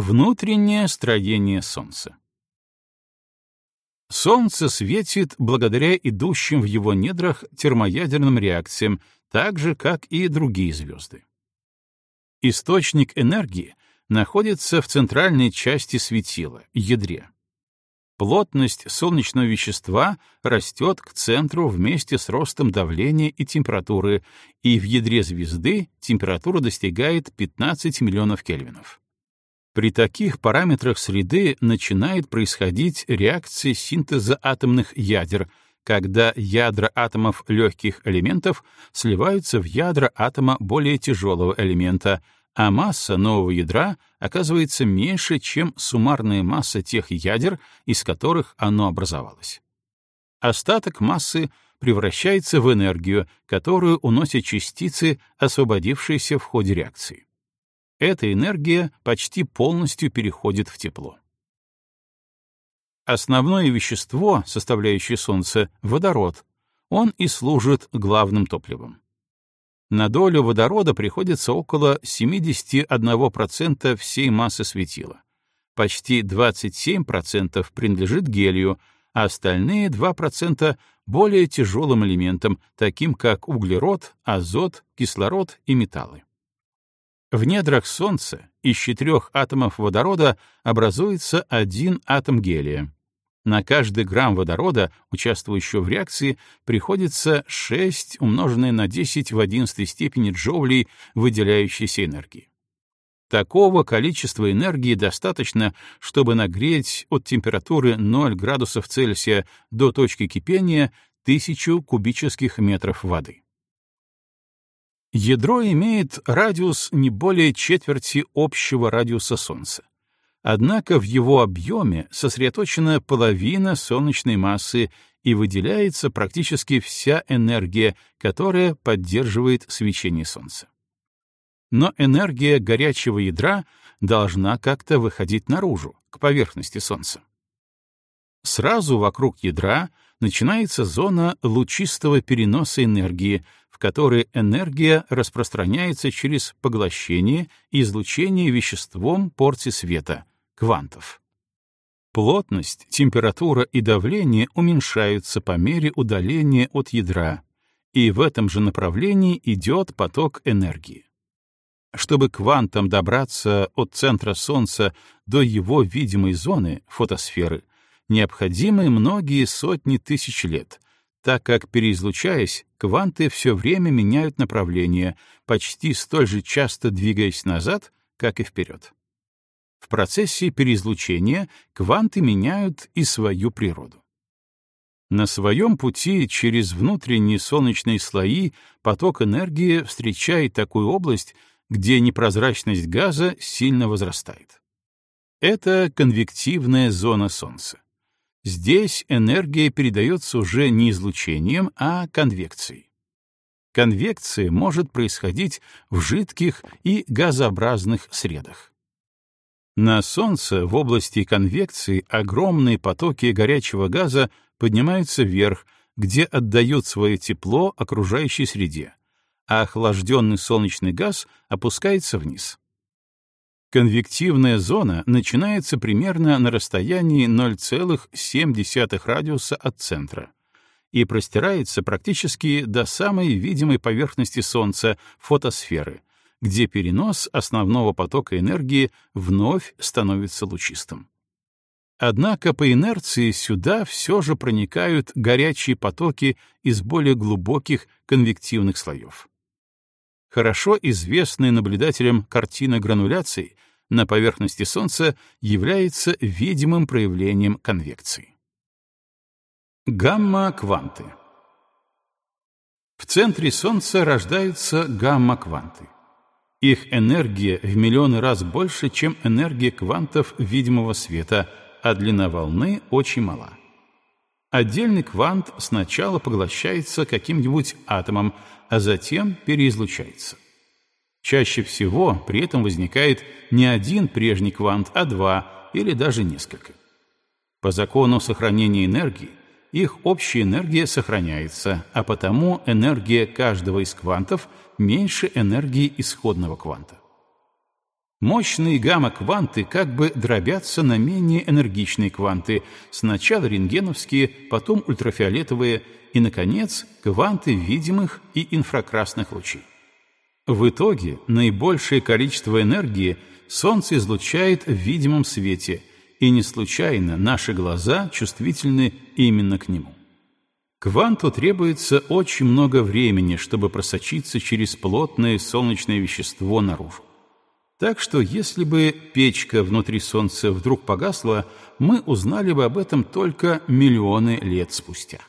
Внутреннее строение Солнца. Солнце светит благодаря идущим в его недрах термоядерным реакциям, так же, как и другие звезды. Источник энергии находится в центральной части светила, ядре. Плотность солнечного вещества растет к центру вместе с ростом давления и температуры, и в ядре звезды температура достигает 15 миллионов кельвинов. При таких параметрах среды начинает происходить реакция синтеза атомных ядер, когда ядра атомов легких элементов сливаются в ядра атома более тяжелого элемента — а масса нового ядра оказывается меньше, чем суммарная масса тех ядер, из которых оно образовалось. Остаток массы превращается в энергию, которую уносят частицы, освободившиеся в ходе реакции. Эта энергия почти полностью переходит в тепло. Основное вещество, составляющее Солнце, — водород. Он и служит главным топливом на долю водорода приходится около 71% всей массы светила. Почти 27% принадлежит гелию, а остальные 2% — более тяжелым элементам, таким как углерод, азот, кислород и металлы. В недрах Солнца из четырех атомов водорода образуется один атом гелия. На каждый грамм водорода, участвующего в реакции, приходится 6 умноженное на 10 в 11 степени джоулей выделяющейся энергии. Такого количества энергии достаточно, чтобы нагреть от температуры 0 градусов Цельсия до точки кипения 1000 кубических метров воды. Ядро имеет радиус не более четверти общего радиуса Солнца. Однако в его объеме сосредоточена половина солнечной массы и выделяется практически вся энергия, которая поддерживает свечение Солнца. Но энергия горячего ядра должна как-то выходить наружу, к поверхности Солнца. Сразу вокруг ядра начинается зона лучистого переноса энергии, в которой энергия распространяется через поглощение и излучение веществом порции света, квантов. Плотность, температура и давление уменьшаются по мере удаления от ядра, и в этом же направлении идет поток энергии. Чтобы квантам добраться от центра Солнца до его видимой зоны, фотосферы, необходимы многие сотни тысяч лет, так как, переизлучаясь, кванты все время меняют направление, почти столь же часто двигаясь назад, как и вперед. В процессе переизлучения кванты меняют и свою природу. На своем пути через внутренние солнечные слои поток энергии встречает такую область, где непрозрачность газа сильно возрастает. Это конвективная зона Солнца. Здесь энергия передается уже не излучением, а конвекцией. Конвекция может происходить в жидких и газообразных средах. На Солнце в области конвекции огромные потоки горячего газа поднимаются вверх, где отдают свое тепло окружающей среде, а охлажденный солнечный газ опускается вниз. Конвективная зона начинается примерно на расстоянии 0,7 радиуса от центра и простирается практически до самой видимой поверхности Солнца — фотосферы — где перенос основного потока энергии вновь становится лучистым. Однако по инерции сюда все же проникают горячие потоки из более глубоких конвективных слоев. Хорошо известная наблюдателям картина грануляции на поверхности Солнца является видимым проявлением конвекции. Гамма-кванты В центре Солнца рождаются гамма-кванты. Их энергия в миллионы раз больше, чем энергия квантов видимого света, а длина волны очень мала. Отдельный квант сначала поглощается каким-нибудь атомом, а затем переизлучается. Чаще всего при этом возникает не один прежний квант, а два или даже несколько. По закону сохранения энергии их общая энергия сохраняется, а потому энергия каждого из квантов меньше энергии исходного кванта. Мощные гамма-кванты как бы дробятся на менее энергичные кванты, сначала рентгеновские, потом ультрафиолетовые и, наконец, кванты видимых и инфракрасных лучей. В итоге наибольшее количество энергии Солнце излучает в видимом свете, и не случайно наши глаза чувствительны именно к нему. Кванту требуется очень много времени, чтобы просочиться через плотное солнечное вещество наружу. Так что если бы печка внутри Солнца вдруг погасла, мы узнали бы об этом только миллионы лет спустя.